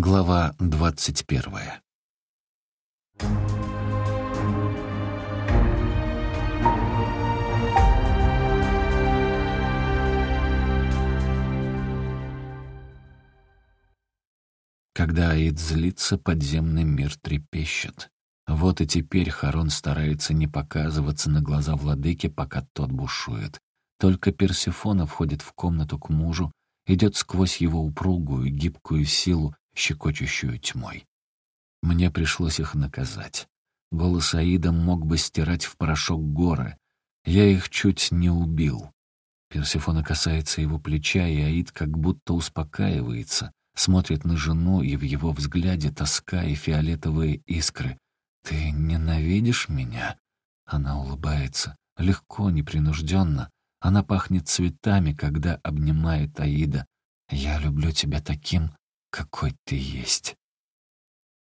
Глава двадцать первая. Когда Аид злится, подземный мир трепещет. Вот и теперь Харон старается не показываться на глаза владыки, пока тот бушует. Только Персифона входит в комнату к мужу, идет сквозь его упругую, гибкую силу, щекочущую тьмой. Мне пришлось их наказать. Голос Аида мог бы стирать в порошок горы. Я их чуть не убил. Персифона касается его плеча, и Аид как будто успокаивается, смотрит на жену, и в его взгляде тоска и фиолетовые искры. «Ты ненавидишь меня?» Она улыбается, легко, непринужденно. Она пахнет цветами, когда обнимает Аида. «Я люблю тебя таким, какой ты есть».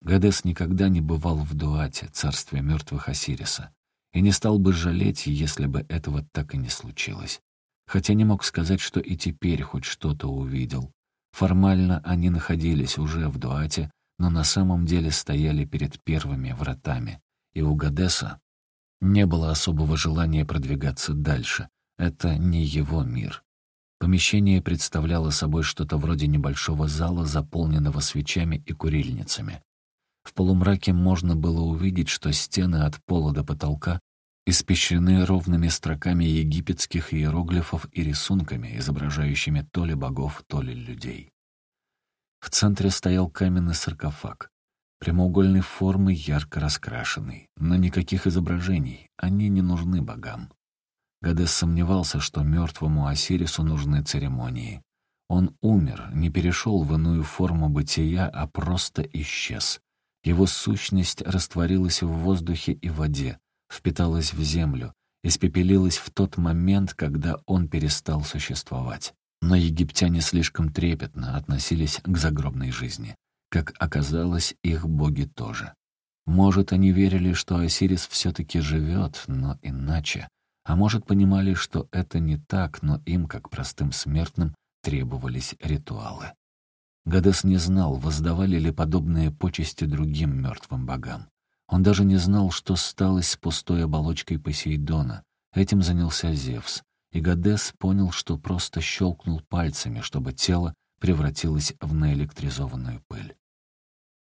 Гадес никогда не бывал в Дуате, царстве мертвых Осириса, и не стал бы жалеть, если бы этого так и не случилось. Хотя не мог сказать, что и теперь хоть что-то увидел. Формально они находились уже в Дуате, но на самом деле стояли перед первыми вратами, и у Гадеса не было особого желания продвигаться дальше. Это не его мир. Помещение представляло собой что-то вроде небольшого зала, заполненного свечами и курильницами. В полумраке можно было увидеть, что стены от пола до потолка испещрены ровными строками египетских иероглифов и рисунками, изображающими то ли богов, то ли людей. В центре стоял каменный саркофаг, прямоугольной формы, ярко раскрашенный, но никаких изображений, они не нужны богам. Гадес сомневался, что мертвому Осирису нужны церемонии. Он умер, не перешел в иную форму бытия, а просто исчез. Его сущность растворилась в воздухе и воде, впиталась в землю, испепелилась в тот момент, когда он перестал существовать. Но египтяне слишком трепетно относились к загробной жизни. Как оказалось, их боги тоже. Может, они верили, что Осирис все-таки живет, но иначе. А может, понимали, что это не так, но им, как простым смертным, требовались ритуалы. Гадес не знал, воздавали ли подобные почести другим мертвым богам. Он даже не знал, что сталось с пустой оболочкой Посейдона. Этим занялся Зевс. И Гадес понял, что просто щелкнул пальцами, чтобы тело превратилось в наэлектризованную пыль.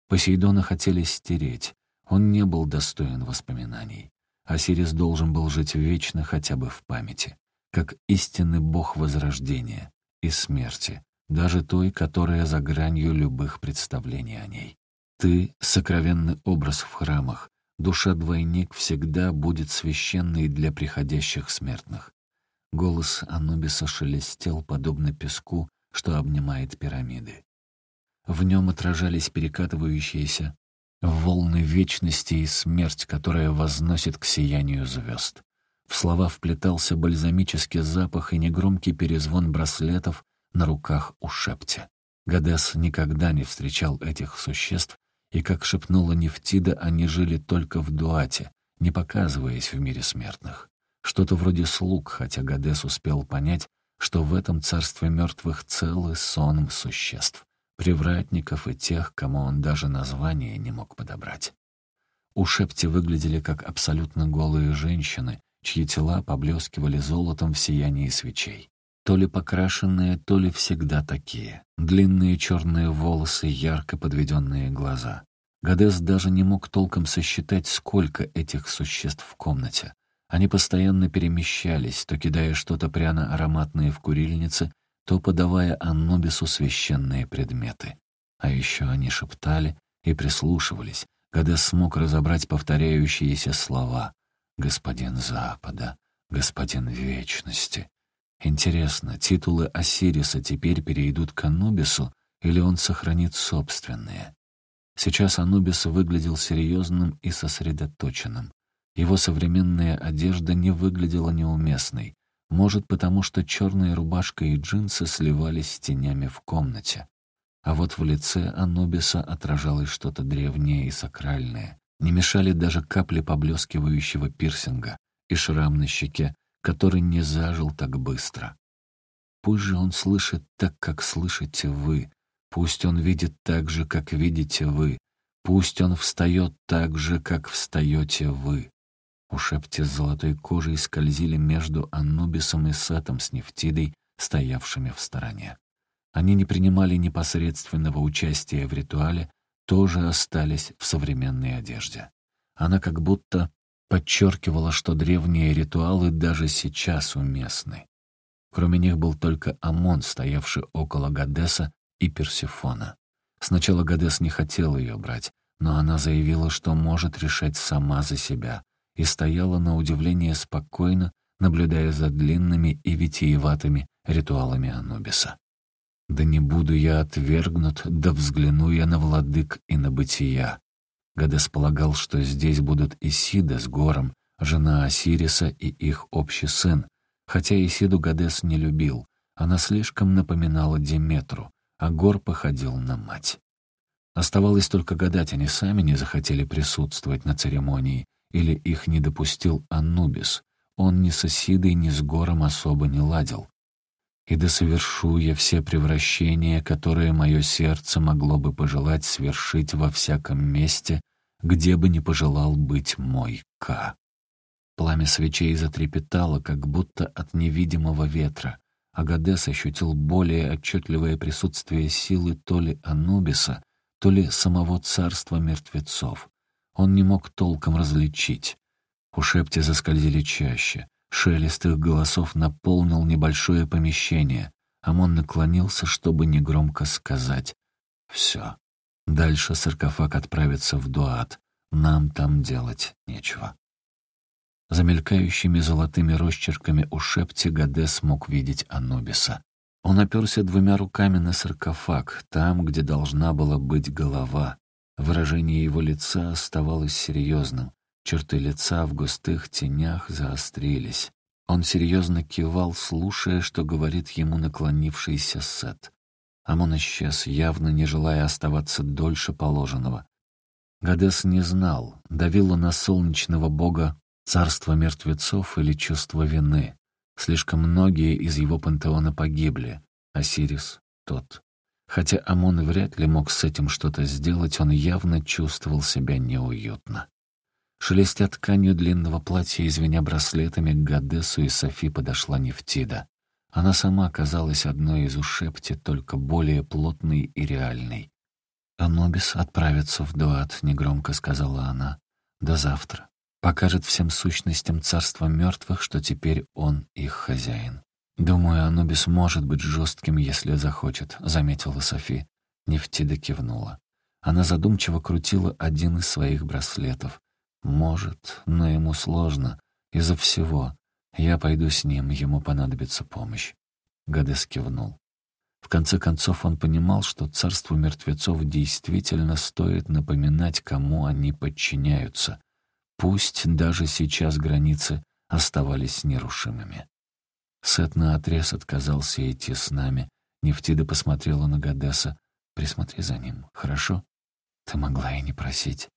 Посейдона хотели стереть. Он не был достоин воспоминаний. Осирис должен был жить вечно хотя бы в памяти, как истинный бог возрождения и смерти, даже той, которая за гранью любых представлений о ней. Ты — сокровенный образ в храмах, душа-двойник всегда будет священной для приходящих смертных. Голос Анубиса шелестел, подобно песку, что обнимает пирамиды. В нем отражались перекатывающиеся волны вечности и смерть, которая возносит к сиянию звезд. В слова вплетался бальзамический запах и негромкий перезвон браслетов на руках у шепте. Гадес никогда не встречал этих существ, и, как шепнула Нефтида, они жили только в Дуате, не показываясь в мире смертных. Что-то вроде слуг, хотя Гадес успел понять, что в этом царстве мертвых целый сон существ привратников и тех, кому он даже название не мог подобрать. У Шепти выглядели как абсолютно голые женщины, чьи тела поблескивали золотом в сиянии свечей. То ли покрашенные, то ли всегда такие. Длинные черные волосы, ярко подведенные глаза. Гадес даже не мог толком сосчитать, сколько этих существ в комнате. Они постоянно перемещались, то кидая что-то пряно-ароматное в курильнице, то подавая Аннубису священные предметы. А еще они шептали и прислушивались, когда смог разобрать повторяющиеся слова «Господин Запада», «Господин Вечности». Интересно, титулы Осириса теперь перейдут к Анубису, или он сохранит собственные? Сейчас Анубис выглядел серьезным и сосредоточенным. Его современная одежда не выглядела неуместной, может, потому что черная рубашка и джинсы сливались с тенями в комнате. А вот в лице Анубиса отражалось что-то древнее и сакральное. Не мешали даже капли поблескивающего пирсинга и шрам на щеке, который не зажил так быстро. Пусть же он слышит так, как слышите вы. Пусть он видит так же, как видите вы. Пусть он встает так же, как встаете вы. Ушепти с золотой кожей скользили между Анубисом и Сетом с Нефтидой, стоявшими в стороне. Они не принимали непосредственного участия в ритуале, тоже остались в современной одежде. Она как будто подчеркивала, что древние ритуалы даже сейчас уместны. Кроме них был только Амон, стоявший около Гадеса и Персифона. Сначала Гадес не хотел ее брать, но она заявила, что может решать сама за себя, и стояла на удивление спокойно, наблюдая за длинными и витиеватыми ритуалами Анубиса. «Да не буду я отвергнут, да взгляну я на владык и на бытия». Гадес полагал, что здесь будут Исида с Гором, жена Осириса и их общий сын, хотя Исиду Гадес не любил, она слишком напоминала Диметру, а Гор походил на мать. Оставалось только гадать, они сами не захотели присутствовать на церемонии, или их не допустил Анубис. Он ни с Исидой, ни с Гором особо не ладил. «И да совершу я все превращения, которые мое сердце могло бы пожелать свершить во всяком месте, где бы не пожелал быть мой Ка». Пламя свечей затрепетало, как будто от невидимого ветра. Агадес ощутил более отчетливое присутствие силы то ли Анубиса, то ли самого царства мертвецов. Он не мог толком различить. Ушепти заскользили чаще. Шелест их голосов наполнил небольшое помещение. Амон наклонился, чтобы негромко сказать «Все. Дальше саркофаг отправится в Дуат. Нам там делать нечего». За мелькающими золотыми росчерками у шепти Гаде смог видеть Анубиса. Он оперся двумя руками на саркофаг, там, где должна была быть голова. Выражение его лица оставалось серьезным. Черты лица в густых тенях заострились. Он серьезно кивал, слушая, что говорит ему наклонившийся Сет. Амон исчез, явно не желая оставаться дольше положенного. Гадес не знал, давило на солнечного бога царство мертвецов или чувство вины. Слишком многие из его пантеона погибли. Осирис — тот. Хотя Амон вряд ли мог с этим что-то сделать, он явно чувствовал себя неуютно. Шелестя тканью длинного платья и звеня браслетами, к Гадесу и Софи подошла Нефтида. Она сама оказалась одной из ушепти, только более плотной и реальной. «Анубис отправится в Дуат», — негромко сказала она. «До завтра покажет всем сущностям царства мертвых, что теперь он их хозяин. «Думаю, Анубис может быть жестким, если захочет», — заметила Софи. Нефтида кивнула. Она задумчиво крутила один из своих браслетов. «Может, но ему сложно. Из-за всего. Я пойду с ним, ему понадобится помощь». Гадес кивнул. В конце концов он понимал, что царству мертвецов действительно стоит напоминать, кому они подчиняются — Пусть даже сейчас границы оставались нерушимыми. Сет наотрез отказался идти с нами. Нефтида посмотрела на Гадеса. «Присмотри за ним, хорошо? Ты могла и не просить».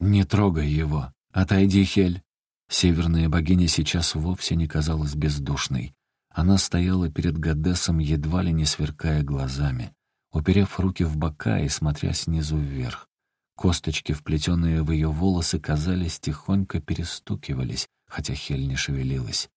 «Не трогай его! Отойди, Хель!» Северная богиня сейчас вовсе не казалась бездушной. Она стояла перед Гадесом, едва ли не сверкая глазами, уперев руки в бока и смотря снизу вверх. Косточки, вплетенные в ее волосы, казались, тихонько перестукивались, хотя Хель не шевелилась.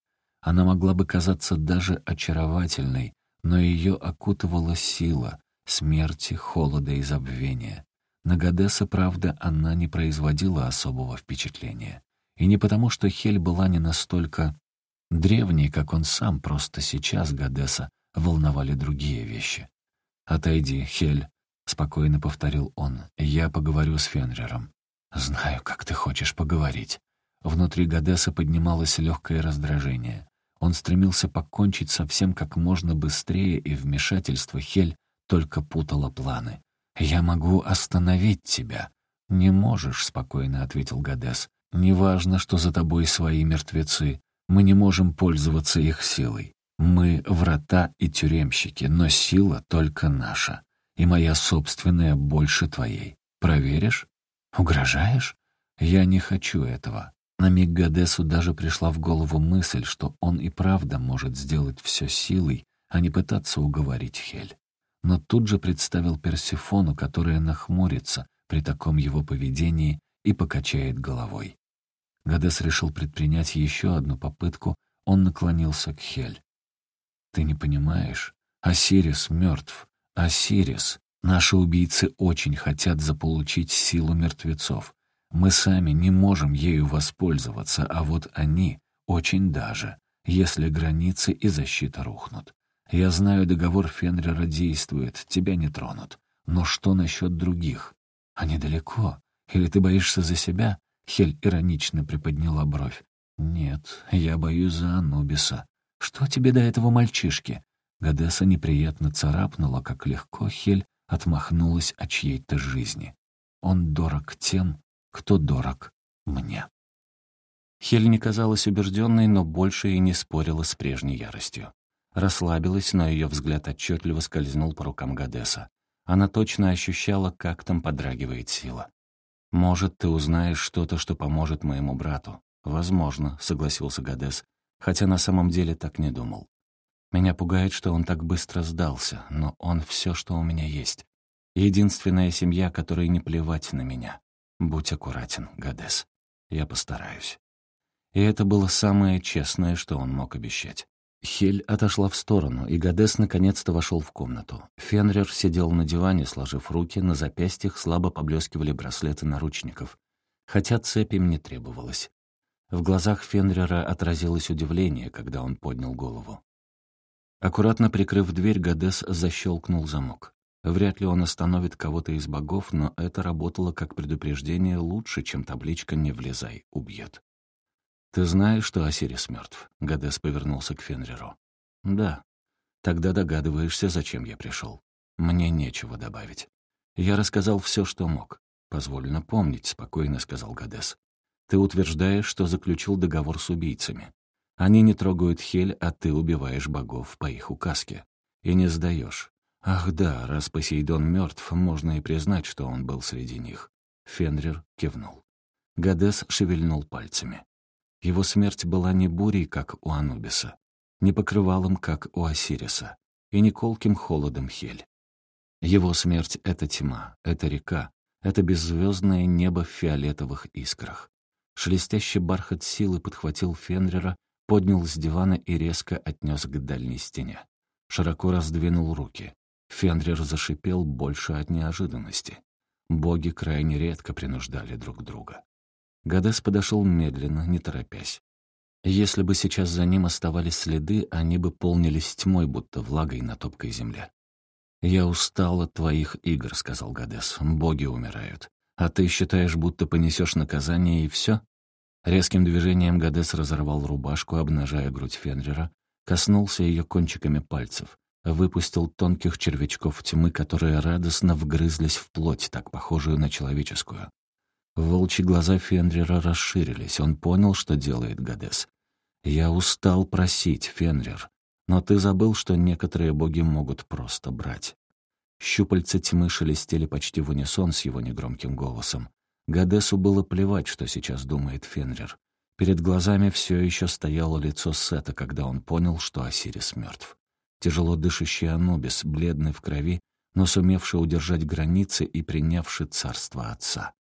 Она могла бы казаться даже очаровательной, но ее окутывала сила, смерти, холода и забвения. На Гадеса, правда, она не производила особого впечатления. И не потому, что Хель была не настолько древней, как он сам, просто сейчас Гадеса волновали другие вещи. «Отойди, Хель», — спокойно повторил он. «Я поговорю с Фенрером». «Знаю, как ты хочешь поговорить». Внутри Гадеса поднималось легкое раздражение. Он стремился покончить со всем как можно быстрее, и вмешательство Хель только путало планы. «Я могу остановить тебя». «Не можешь», — спокойно ответил Гадес. «Неважно, что за тобой свои мертвецы. Мы не можем пользоваться их силой. Мы — врата и тюремщики, но сила только наша и моя собственная больше твоей. Проверишь? Угрожаешь? Я не хочу этого. На миг Гадесу даже пришла в голову мысль, что он и правда может сделать все силой, а не пытаться уговорить Хель. Но тут же представил Персифону, которая нахмурится при таком его поведении и покачает головой. Гадес решил предпринять еще одну попытку, он наклонился к Хель. «Ты не понимаешь? Осирис мертв. Осирис. Наши убийцы очень хотят заполучить силу мертвецов. Мы сами не можем ею воспользоваться, а вот они очень даже, если границы и защита рухнут. Я знаю, договор Фенрера действует, тебя не тронут. Но что насчет других? Они далеко. Или ты боишься за себя? Хель иронично приподняла бровь. «Нет, я боюсь за Анубиса. Что тебе до этого мальчишки?» Гадеса неприятно царапнула, как легко Хель отмахнулась от чьей-то жизни. «Он дорог тем, кто дорог мне». Хель не казалась убежденной, но больше и не спорила с прежней яростью. Расслабилась, но ее взгляд отчетливо скользнул по рукам Гадеса. Она точно ощущала, как там подрагивает сила. «Может, ты узнаешь что-то, что поможет моему брату?» «Возможно», — согласился Гадес, хотя на самом деле так не думал. «Меня пугает, что он так быстро сдался, но он все, что у меня есть. Единственная семья, которой не плевать на меня. Будь аккуратен, Гадес. Я постараюсь». И это было самое честное, что он мог обещать. Хель отошла в сторону, и Гадес наконец-то вошел в комнату. Фенрир сидел на диване, сложив руки, на запястьях слабо поблескивали браслеты наручников, хотя цепь им не требовалась. В глазах Фенрира отразилось удивление, когда он поднял голову. Аккуратно прикрыв дверь, Гадес защелкнул замок. Вряд ли он остановит кого-то из богов, но это работало как предупреждение лучше, чем табличка «Не влезай, убьет». «Ты знаешь, что Осирис мертв?» — Гадес повернулся к Фенриру. «Да. Тогда догадываешься, зачем я пришел. Мне нечего добавить. Я рассказал все, что мог. Позволь напомнить», — спокойно сказал Гадес. «Ты утверждаешь, что заключил договор с убийцами. Они не трогают Хель, а ты убиваешь богов по их указке. И не сдаешь. Ах да, раз Посейдон мертв, можно и признать, что он был среди них». Фенрир кивнул. Гадес шевельнул пальцами. Его смерть была не бурей, как у Анубиса, не покрывалом, как у Осириса, и не колким холодом Хель. Его смерть — это тьма, это река, это беззвездное небо в фиолетовых искрах. Шелестящий бархат силы подхватил Фенрера, поднял с дивана и резко отнес к дальней стене. Широко раздвинул руки. Фенрир зашипел больше от неожиданности. Боги крайне редко принуждали друг друга. Гадес подошел медленно, не торопясь. Если бы сейчас за ним оставались следы, они бы полнились тьмой, будто влагой на топкой земле. «Я устал от твоих игр», — сказал Гадес. «Боги умирают. А ты считаешь, будто понесешь наказание и все?» Резким движением Гадес разорвал рубашку, обнажая грудь Фенрера, коснулся ее кончиками пальцев, выпустил тонких червячков тьмы, которые радостно вгрызлись в плоть, так похожую на человеческую. Волчьи глаза Фенрира расширились. Он понял, что делает Гадес. «Я устал просить, Фенрир, но ты забыл, что некоторые боги могут просто брать». Щупальца тьмы шелестели почти в унисон с его негромким голосом. Гадесу было плевать, что сейчас думает Фенрир. Перед глазами все еще стояло лицо Сета, когда он понял, что Осирис мертв. Тяжело дышащий Анубис, бледный в крови, но сумевший удержать границы и принявший царство отца.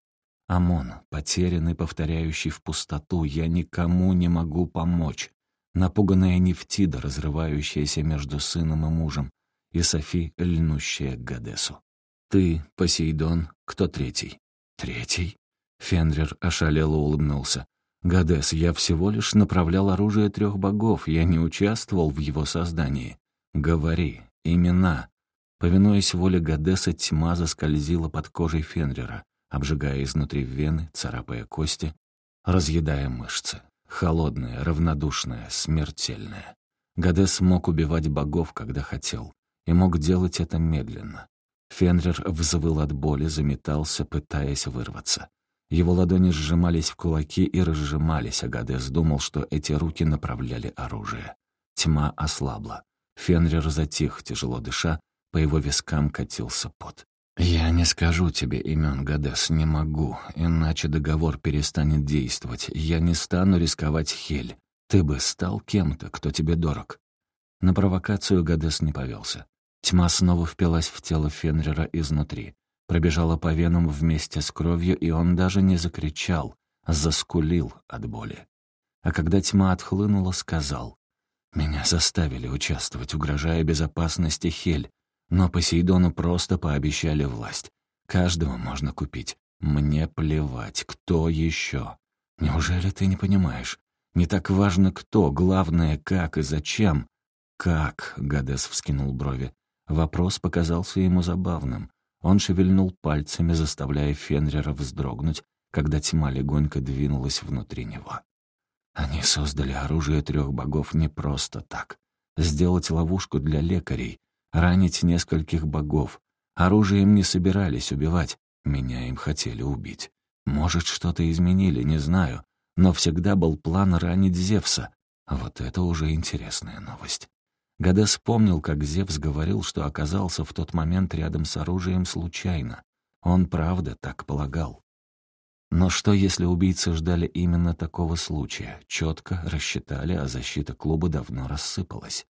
Амон, потерянный, повторяющий в пустоту, я никому не могу помочь. Напуганная Нефтида, разрывающаяся между сыном и мужем, и Софи, льнущая к Гадесу. Ты, Посейдон, кто третий? Третий? Фенрир ошалело улыбнулся. «Гадес, я всего лишь направлял оружие трех богов, я не участвовал в его создании. Говори, имена». Повинуясь воле Гадеса, тьма заскользила под кожей Фенрира обжигая изнутри вены, царапая кости, разъедая мышцы. Холодная, равнодушная, смертельная. Гадес мог убивать богов, когда хотел, и мог делать это медленно. Фенрир взвыл от боли, заметался, пытаясь вырваться. Его ладони сжимались в кулаки и разжимались, а Гадес думал, что эти руки направляли оружие. Тьма ослабла. Фенрир затих, тяжело дыша, по его вискам катился пот. «Я не скажу тебе имен, Гадес, не могу, иначе договор перестанет действовать. Я не стану рисковать Хель. Ты бы стал кем-то, кто тебе дорог». На провокацию Гадес не повелся. Тьма снова впилась в тело Фенрера изнутри, пробежала по венам вместе с кровью, и он даже не закричал, а заскулил от боли. А когда тьма отхлынула, сказал, «Меня заставили участвовать, угрожая безопасности Хель, но Посейдону просто пообещали власть. Каждого можно купить. Мне плевать, кто еще. Неужели ты не понимаешь? Не так важно кто, главное, как и зачем. «Как?» — Гадес вскинул брови. Вопрос показался ему забавным. Он шевельнул пальцами, заставляя Фенрера вздрогнуть, когда тьма легонько двинулась внутри него. Они создали оружие трех богов не просто так. Сделать ловушку для лекарей, ранить нескольких богов. Оружием не собирались убивать, меня им хотели убить. Может, что-то изменили, не знаю, но всегда был план ранить Зевса. Вот это уже интересная новость. Гадес вспомнил, как Зевс говорил, что оказался в тот момент рядом с оружием случайно. Он правда так полагал. Но что, если убийцы ждали именно такого случая, четко рассчитали, а защита клуба давно рассыпалась?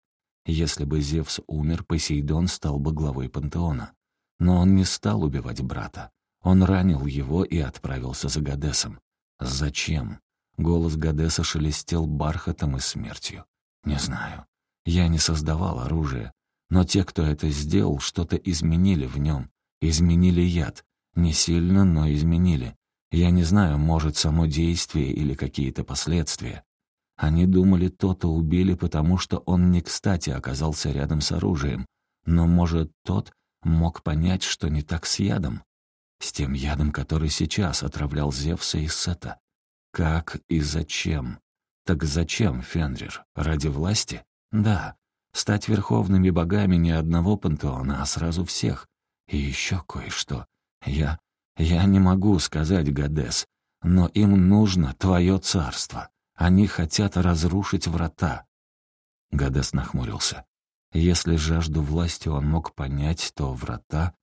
Если бы Зевс умер, Посейдон стал бы главой пантеона. Но он не стал убивать брата. Он ранил его и отправился за Гадесом. Зачем? Голос Гадеса шелестел бархатом и смертью. Не знаю. Я не создавал оружие. Но те, кто это сделал, что-то изменили в нем. Изменили яд. Не сильно, но изменили. Я не знаю, может, само действие или какие-то последствия. Они думали, то-то убили, потому что он не кстати оказался рядом с оружием. Но, может, тот мог понять, что не так с ядом. С тем ядом, который сейчас отравлял Зевса и Сета. Как и зачем? Так зачем, Фенрир? Ради власти? Да. Стать верховными богами не одного пантеона, а сразу всех. И еще кое-что. Я «Я не могу сказать, Гадес, но им нужно твое царство. Они хотят разрушить врата». Гадес нахмурился. Если жажду власти он мог понять, то врата...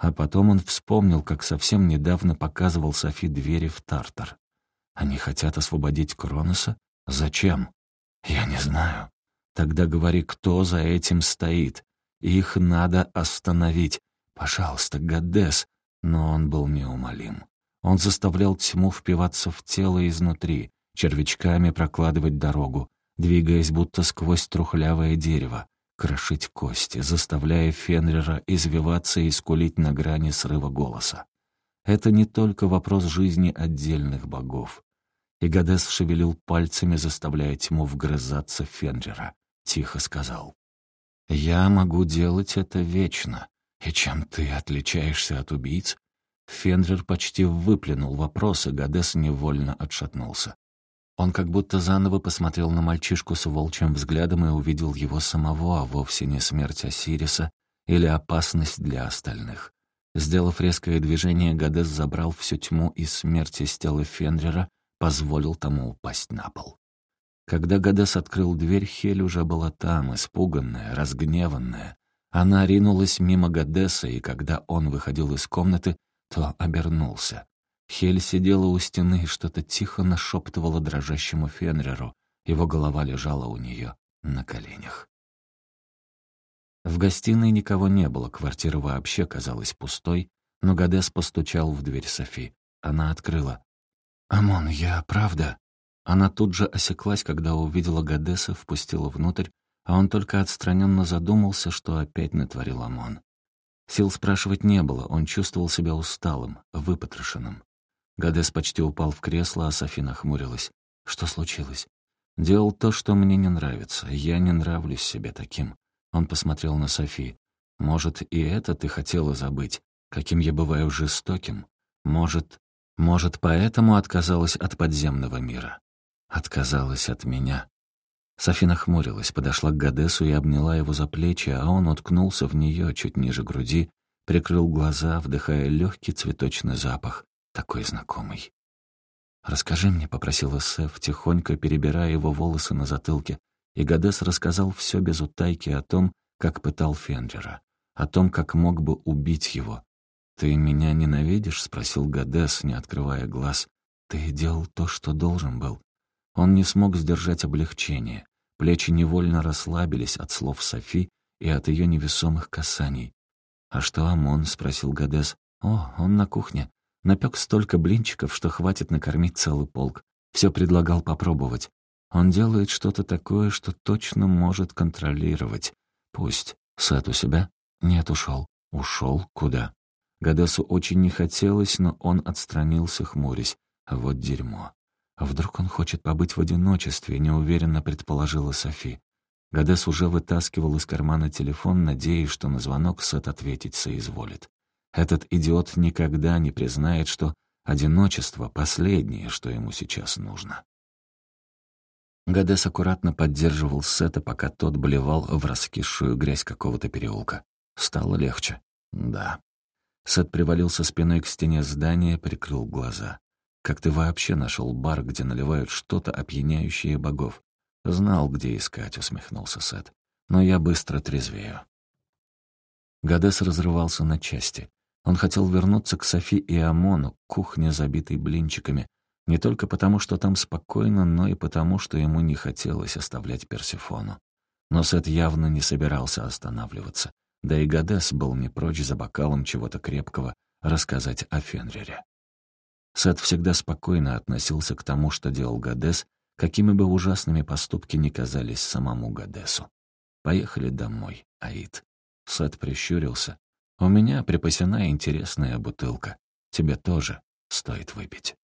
А потом он вспомнил, как совсем недавно показывал Софи двери в Тартар. Они хотят освободить Кроноса? Зачем? Я не знаю. Тогда говори, кто за этим стоит. Их надо остановить. Пожалуйста, Гадес, но он был неумолим. Он заставлял тьму впиваться в тело изнутри, червячками прокладывать дорогу, двигаясь будто сквозь трухлявое дерево, крошить кости, заставляя Фенрера извиваться и скулить на грани срыва голоса. Это не только вопрос жизни отдельных богов. И Гадес шевелил пальцами, заставляя тьму вгрызаться Фенрера. Тихо сказал. «Я могу делать это вечно, «И чем ты отличаешься от убийц?» Фенрир почти выплюнул вопрос, и Гадес невольно отшатнулся. Он как будто заново посмотрел на мальчишку с волчьим взглядом и увидел его самого, а вовсе не смерть Осириса или опасность для остальных. Сделав резкое движение, Гадес забрал всю тьму и смерти с тела Фенрира, позволил тому упасть на пол. Когда Гадес открыл дверь, Хель уже была там, испуганная, разгневанная, она ринулась мимо Гадеса, и когда он выходил из комнаты, то обернулся. Хель сидела у стены и что-то тихо нашептывала дрожащему Фенреру. Его голова лежала у нее на коленях. В гостиной никого не было, квартира вообще казалась пустой, но Гадес постучал в дверь Софи. Она открыла. «Амон, я правда?» Она тут же осеклась, когда увидела Гадеса, впустила внутрь а он только отстраненно задумался, что опять натворил ОМОН. Сил спрашивать не было, он чувствовал себя усталым, выпотрошенным. Гадес почти упал в кресло, а Софи нахмурилась. «Что случилось?» «Делал то, что мне не нравится. Я не нравлюсь себе таким». Он посмотрел на Софи. «Может, и это ты хотела забыть? Каким я бываю жестоким? Может, может, поэтому отказалась от подземного мира? Отказалась от меня?» Софи хмурилась, подошла к Гадесу и обняла его за плечи, а он уткнулся в нее чуть ниже груди, прикрыл глаза, вдыхая легкий цветочный запах, такой знакомый. «Расскажи мне», — попросила Сеф, тихонько перебирая его волосы на затылке, и Гадес рассказал все без утайки о том, как пытал Фенджера, о том, как мог бы убить его. «Ты меня ненавидишь?» — спросил Гадес, не открывая глаз. «Ты делал то, что должен был». Он не смог сдержать облегчение. Плечи невольно расслабились от слов Софи и от ее невесомых касаний. «А что Амон?» — спросил Гадес. «О, он на кухне. Напек столько блинчиков, что хватит накормить целый полк. Все предлагал попробовать. Он делает что-то такое, что точно может контролировать. Пусть. Сет у себя? Нет, ушел. Ушел? Куда? Гадесу очень не хотелось, но он отстранился, хмурясь. Вот дерьмо. А вдруг он хочет побыть в одиночестве, неуверенно предположила Софи. Гадес уже вытаскивал из кармана телефон, надеясь, что на звонок Сет ответить соизволит. Этот идиот никогда не признает, что одиночество — последнее, что ему сейчас нужно. Гадес аккуратно поддерживал Сета, пока тот блевал в раскисшую грязь какого-то переулка. Стало легче. Да. Сет привалился спиной к стене здания, прикрыл глаза. «Как ты вообще нашел бар, где наливают что-то опьяняющее богов?» «Знал, где искать», — усмехнулся Сет. «Но я быстро трезвею». Гадес разрывался на части. Он хотел вернуться к Софи и Амону, кухне, забитой блинчиками, не только потому, что там спокойно, но и потому, что ему не хотелось оставлять Персифону. Но Сет явно не собирался останавливаться. Да и Гадес был не прочь за бокалом чего-то крепкого рассказать о Фенрире. Сет всегда спокойно относился к тому, что делал Гадес, какими бы ужасными поступки ни казались самому Гадесу. «Поехали домой, Аид». Сет прищурился, у меня припасена интересная бутылка. Тебе тоже стоит выпить.